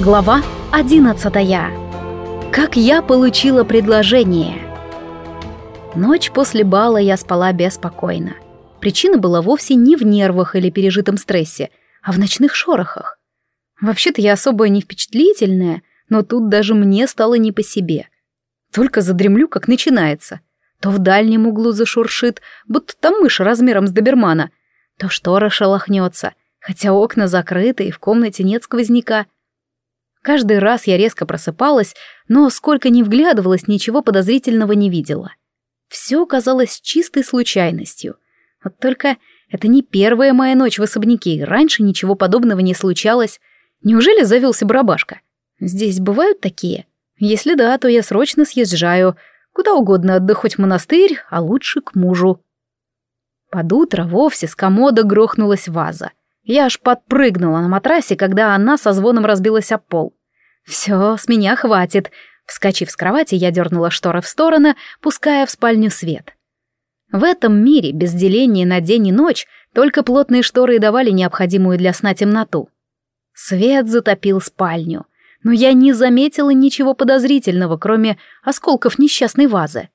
Глава 11. Как я получила предложение. Ночь после бала я спала беспокойно. Причина была вовсе не в нервах или пережитом стрессе, а в ночных шорохах. Вообще-то я особо не впечатлительная, но тут даже мне стало не по себе. Только задремлю, как начинается. То в дальнем углу зашуршит, будто там мышь размером с добермана, то штора шелохнется, хотя окна закрыты и в комнате нет сквозняка — Каждый раз я резко просыпалась, но сколько ни вглядывалась, ничего подозрительного не видела. Все казалось чистой случайностью. Вот только это не первая моя ночь в особняке, раньше ничего подобного не случалось. Неужели завелся барабашка? Здесь бывают такие? Если да, то я срочно съезжаю. Куда угодно, да хоть в монастырь, а лучше к мужу. Под утро вовсе с комода грохнулась ваза — я аж подпрыгнула на матрасе, когда она со звоном разбилась об пол. «Все, с меня хватит». Вскочив с кровати, я дернула шторы в стороны, пуская в спальню свет. В этом мире без деления на день и ночь только плотные шторы и давали необходимую для сна темноту. Свет затопил спальню, но я не заметила ничего подозрительного, кроме осколков несчастной вазы.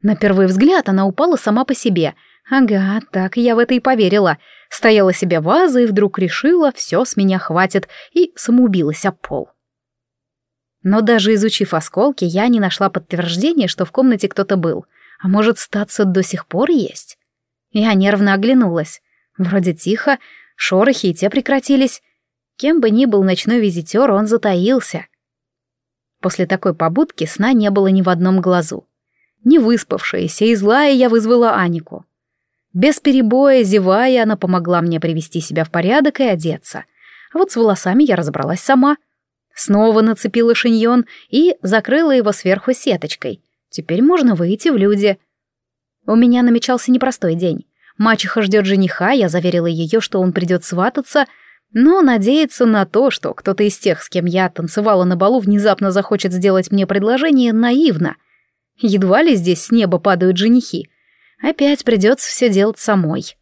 На первый взгляд она упала сама по себе. Ага, так я в это и поверила — Стояла себе ваза и вдруг решила, все с меня хватит, и самоубилась об пол. Но даже изучив осколки, я не нашла подтверждения, что в комнате кто-то был. А может, статься до сих пор есть? Я нервно оглянулась. Вроде тихо, шорохи и те прекратились. Кем бы ни был ночной визитер, он затаился. После такой побудки сна не было ни в одном глазу. Не выспавшаяся и злая я вызвала Анику. Без перебоя, зевая, она помогла мне привести себя в порядок и одеться. А вот с волосами я разобралась сама. Снова нацепила шиньон и закрыла его сверху сеточкой. Теперь можно выйти в люди. У меня намечался непростой день. Мачеха ждет жениха, я заверила ее, что он придет свататься, но надеяться на то, что кто-то из тех, с кем я танцевала на балу, внезапно захочет сделать мне предложение, наивно. Едва ли здесь с неба падают женихи. Опять придется все делать самой.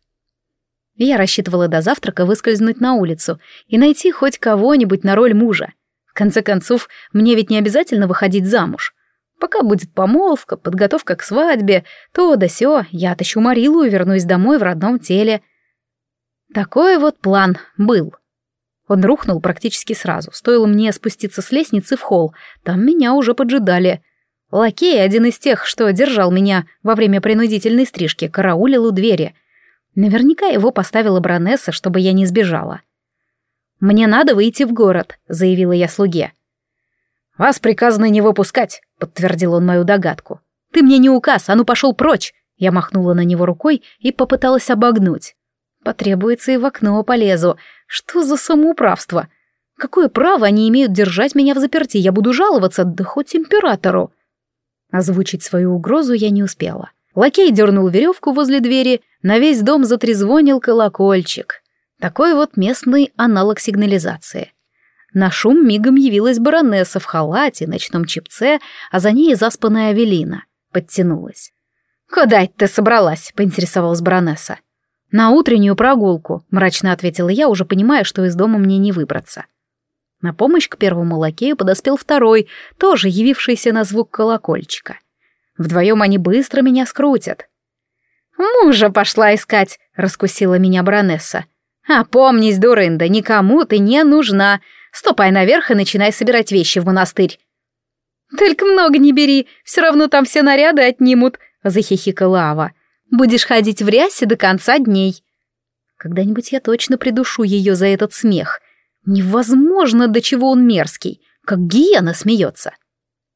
Я рассчитывала до завтрака выскользнуть на улицу и найти хоть кого-нибудь на роль мужа. Конце концов, мне ведь не обязательно выходить замуж. Пока будет помолвка, подготовка к свадьбе, то да сё, я отыщу Марилу и вернусь домой в родном теле. Такой вот план был. Он рухнул практически сразу. Стоило мне спуститься с лестницы в холл, там меня уже поджидали. Лакей, один из тех, что держал меня во время принудительной стрижки, караулил у двери. Наверняка его поставила баронесса, чтобы я не сбежала. «Мне надо выйти в город», — заявила я слуге. «Вас приказано не выпускать», — подтвердил он мою догадку. «Ты мне не указ, а ну пошел прочь!» Я махнула на него рукой и попыталась обогнуть. «Потребуется и в окно полезу. Что за самоуправство? Какое право они имеют держать меня в заперти? Я буду жаловаться, да хоть императору!» Озвучить свою угрозу я не успела. Лакей дернул веревку возле двери, на весь дом затрезвонил колокольчик. Такой вот местный аналог сигнализации. На шум мигом явилась баронесса в халате, ночном чепце, а за ней заспанная Авелина. Подтянулась. «Куда ты собралась?» — поинтересовалась баронесса. «На утреннюю прогулку», — мрачно ответила я, уже понимая, что из дома мне не выбраться. На помощь к первому лакею подоспел второй, тоже явившийся на звук колокольчика. Вдвоем они быстро меня скрутят. «Мужа пошла искать», — раскусила меня баронесса. «Опомнись, дурында, никому ты не нужна. Ступай наверх и начинай собирать вещи в монастырь». «Только много не бери, все равно там все наряды отнимут», — захихикала Ава. «Будешь ходить в рясе до конца дней». Когда-нибудь я точно придушу ее за этот смех — Невозможно, до чего он мерзкий, как гиена смеется.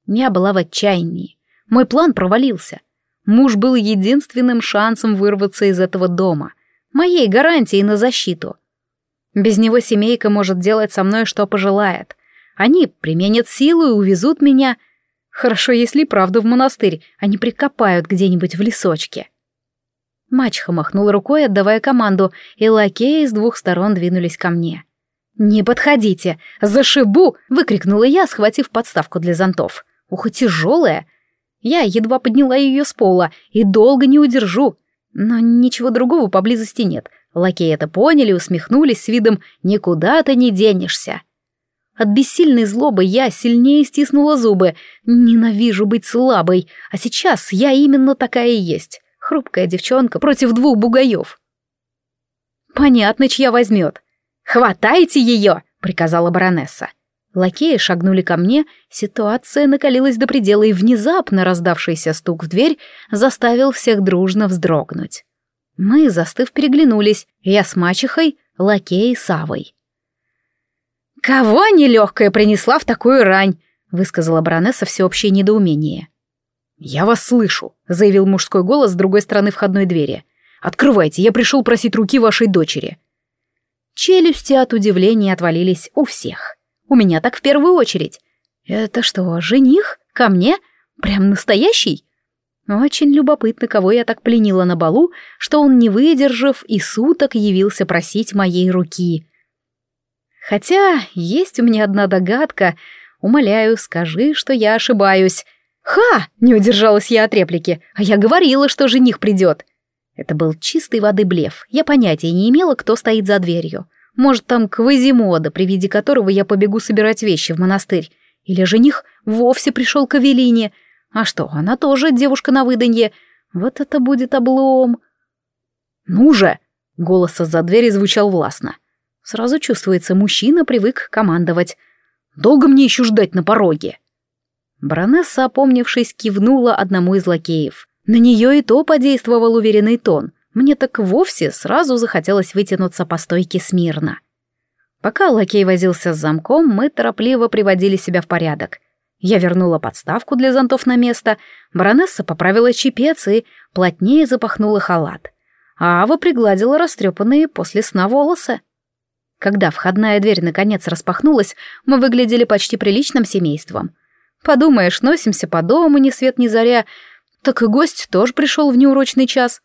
Я была в отчаянии. Мой план провалился. Муж был единственным шансом вырваться из этого дома, моей гарантией на защиту. Без него семейка может делать со мной, что пожелает. Они применят силу и увезут меня. Хорошо, если правда в монастырь, они прикопают где-нибудь в лесочке. Мачеха махнула рукой, отдавая команду, и лакеи с двух сторон двинулись ко мне. «Не подходите! Зашибу!» — выкрикнула я, схватив подставку для зонтов. «Ух, тяжелая!» Я едва подняла ее с пола и долго не удержу. Но ничего другого поблизости нет. Лакеи это поняли, усмехнулись с видом «никуда ты не денешься». От бессильной злобы я сильнее стиснула зубы. Ненавижу быть слабой, а сейчас я именно такая и есть. Хрупкая девчонка против двух бугаев. Понятно, чья возьмет. «Хватайте ее!» — приказала баронесса. Лакеи шагнули ко мне, ситуация накалилась до предела, и внезапно раздавшийся стук в дверь заставил всех дружно вздрогнуть. Мы, застыв, переглянулись, я с мачехой, лакей с Авой. «Кого нелегкая принесла в такую рань?» — высказала баронесса всеобщее недоумение. «Я вас слышу», — заявил мужской голос с другой стороны входной двери. «Открывайте, я пришел просить руки вашей дочери». Челюсти от удивления отвалились у всех. У меня так в первую очередь. «Это что, жених? Ко мне? Прям настоящий?» Очень любопытно, кого я так пленила на балу, что он, не выдержав, и суток явился просить моей руки. Хотя есть у меня одна догадка. Умоляю, скажи, что я ошибаюсь. «Ха!» — не удержалась я от реплики. «А я говорила, что жених придет!» Это был чистой воды блеф. Я понятия не имела, кто стоит за дверью. Может, там Квазимода, при виде которого я побегу собирать вещи в монастырь. Или жених вовсе пришел к Авелине. А что, она тоже девушка на выданье. Вот это будет облом. «Ну же!» — голос за двери звучал властно. Сразу чувствуется, мужчина привык командовать. «Долго мне еще ждать на пороге?» Баронесса, опомнившись, кивнула одному из лакеев. На нее и то подействовал уверенный тон. Мне так вовсе сразу захотелось вытянуться по стойке смирно. Пока лакей возился с замком, мы торопливо приводили себя в порядок. Я вернула подставку для зонтов на место, баронесса поправила чепец и плотнее запахнула халат. А Ава пригладила растрепанные после сна волосы. Когда входная дверь наконец распахнулась, мы выглядели почти приличным семейством. Подумаешь, носимся по дому ни свет ни заря, так и гость тоже пришел в неурочный час.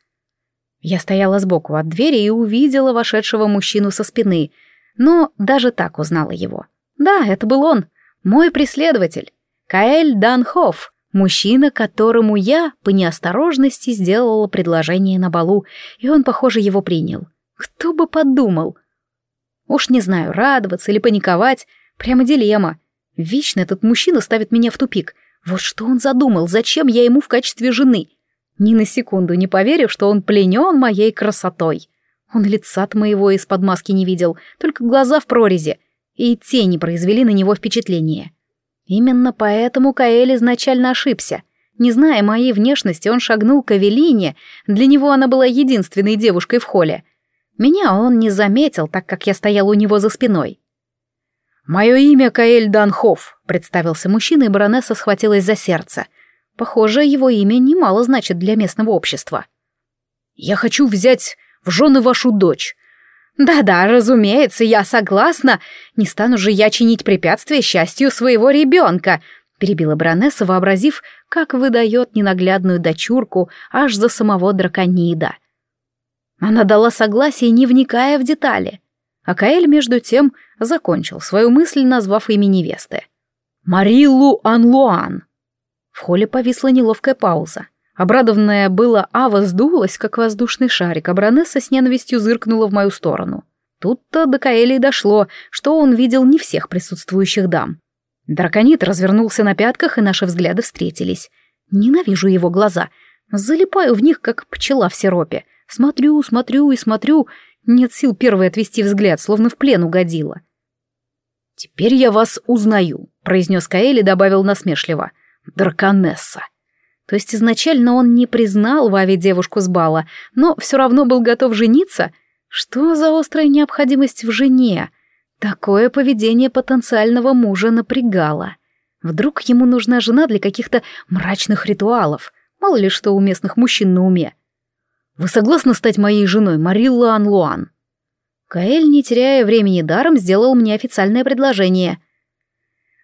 Я стояла сбоку от двери и увидела вошедшего мужчину со спины, но даже так узнала его. Да, это был он, мой преследователь, Каэль Данхоф, мужчина, которому я по неосторожности сделала предложение на балу, и он, похоже, его принял. Кто бы подумал? Уж не знаю, радоваться или паниковать, прямо дилемма. Вечно этот мужчина ставит меня в тупик. Вот что он задумал, зачем я ему в качестве жены? Ни на секунду не поверю, что он пленен моей красотой. Он лица-то моего из-под маски не видел, только глаза в прорези, и тени произвели на него впечатление. Именно поэтому Каэль изначально ошибся. Не зная моей внешности, он шагнул к Авелине, для него она была единственной девушкой в холле. Меня он не заметил, так как я стоял у него за спиной. «Мое имя Каэль Данхоф», — представился мужчина, и баронесса схватилась за сердце. Похоже, его имя немало значит для местного общества. «Я хочу взять в жены вашу дочь». «Да-да, разумеется, я согласна. Не стану же я чинить препятствия счастью своего ребенка», — перебила баронесса, вообразив, как выдает ненаглядную дочурку аж за самого драконида. Она дала согласие, не вникая в детали. А Каэль, между тем, закончил свою мысль, назвав имя невесты. «Мариллу Анлуан». В холле повисла неловкая пауза. Обрадованная была Ава сдулась, как воздушный шарик, а Бронесса с ненавистью зыркнула в мою сторону. Тут-то до Каэли дошло, что он видел не всех присутствующих дам. Драконит развернулся на пятках, и наши взгляды встретились. Ненавижу его глаза. Залипаю в них, как пчела в сиропе. Смотрю, смотрю и смотрю, нет сил первой отвести взгляд, словно в плен угодила. «Теперь я вас узнаю», — произнес Каэль и добавил насмешливо. «Драконесса». То есть изначально он не признал Вави девушку с бала, но все равно был готов жениться? Что за острая необходимость в жене? Такое поведение потенциального мужа напрягало. Вдруг ему нужна жена для каких-то мрачных ритуалов? Мало ли что у местных мужчин на уме. Вы согласны стать моей женой, Марилла Анлуан?» Каэль, не теряя времени даром, сделал мне официальное предложение.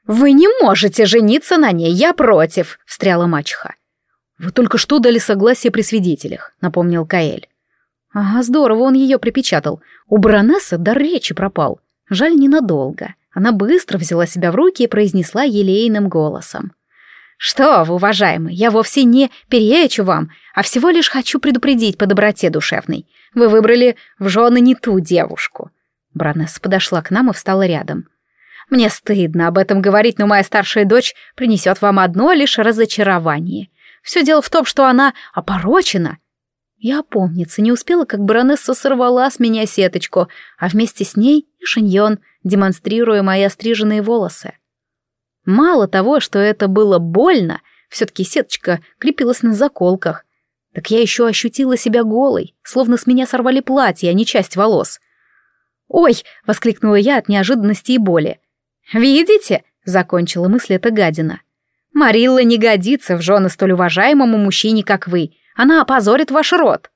«Вы не можете жениться на ней, я против», — встряла мачеха. «Вы только что дали согласие при свидетелях», — напомнил Каэль. «Ага, здорово он ее припечатал. У баронессы дар речи пропал. Жаль, ненадолго. Она быстро взяла себя в руки и произнесла елейным голосом. «Что вы, уважаемый, я вовсе не перечу вам, а всего лишь хочу предупредить по доброте душевной. Вы выбрали в жены не ту девушку». Бронесса подошла к нам и встала рядом. Мне стыдно об этом говорить, но моя старшая дочь принесет вам одно лишь разочарование. Все дело в том, что она опорочена. Я опомниться не успела, как баронесса сорвала с меня сеточку, а вместе с ней и шиньон, демонстрируя мои остриженные волосы. Мало того, что это было больно, все-таки сеточка крепилась на заколках, так я еще ощутила себя голой, словно с меня сорвали платье, а не часть волос. «Ой!» — воскликнула я от неожиданности и боли. «Видите?» — закончила мысль эта гадина. «Марилла не годится в жены столь уважаемому мужчине, как вы. Она опозорит ваш род».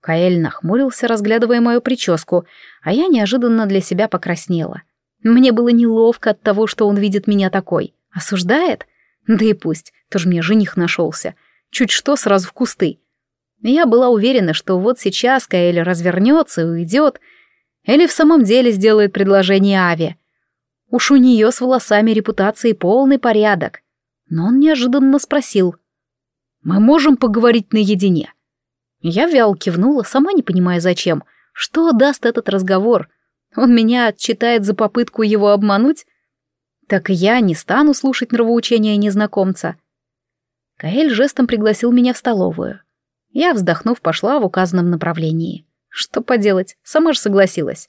Каэль нахмурился, разглядывая мою прическу, а я неожиданно для себя покраснела. Мне было неловко от того, что он видит меня такой. Осуждает? Да и пусть, тоже мне жених нашелся. Чуть что, сразу в кусты. Я была уверена, что вот сейчас Каэль развернется и уйдет, или в самом деле сделает предложение Аве. Уж у нее с волосами репутации полный порядок. Но он неожиданно спросил. «Мы можем поговорить наедине?» Я вял кивнула, сама не понимая зачем. Что даст этот разговор? Он меня отчитает за попытку его обмануть? Так я не стану слушать нравоучения незнакомца. Каэль жестом пригласил меня в столовую. Я, вздохнув, пошла в указанном направлении. Что поделать, сама же согласилась.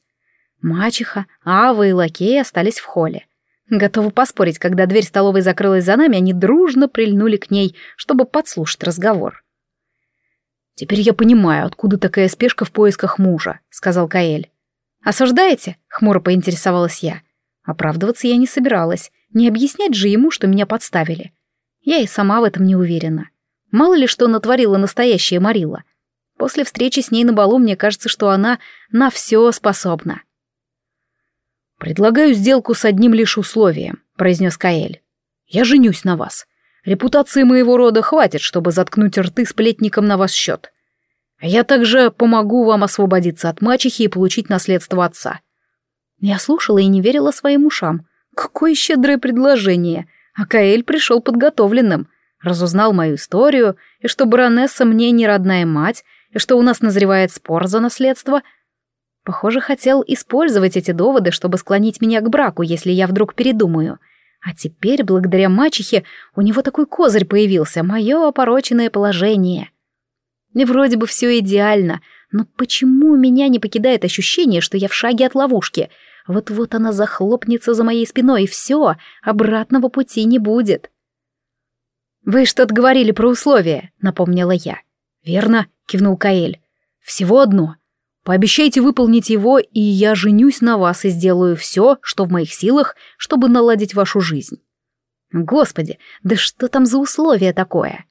Мачеха, Ава и Лакей остались в холле. Готовы поспорить, когда дверь столовой закрылась за нами, они дружно прильнули к ней, чтобы подслушать разговор. «Теперь я понимаю, откуда такая спешка в поисках мужа», — сказал Каэль. «Осуждаете?» — хмуро поинтересовалась я. Оправдываться я не собиралась, не объяснять же ему, что меня подставили. Я и сама в этом не уверена. Мало ли что натворила настоящая Марила. После встречи с ней на балу мне кажется, что она на все способна. «Предлагаю сделку с одним лишь условием», — произнес Каэль. «Я женюсь на вас. Репутации моего рода хватит, чтобы заткнуть рты сплетникам на ваш счет. Я также помогу вам освободиться от мачехи и получить наследство отца». Я слушала и не верила своим ушам. Какое щедрое предложение! А Каэль пришел подготовленным, разузнал мою историю, и что баронесса мне не родная мать, и что у нас назревает спор за наследство. Похоже, хотел использовать эти доводы, чтобы склонить меня к браку, если я вдруг передумаю. А теперь, благодаря мачехе, у него такой козырь появился, мое опороченное положение. И вроде бы все идеально, но почему меня не покидает ощущение, что я в шаге от ловушки — вот-вот она захлопнется за моей спиной, и все, обратного пути не будет. «Вы что-то говорили про условия», — напомнила я. «Верно», — кивнул Каэль. «Всего одно. Пообещайте выполнить его, и я женюсь на вас и сделаю все, что в моих силах, чтобы наладить вашу жизнь». «Господи, да что там за условие такое?»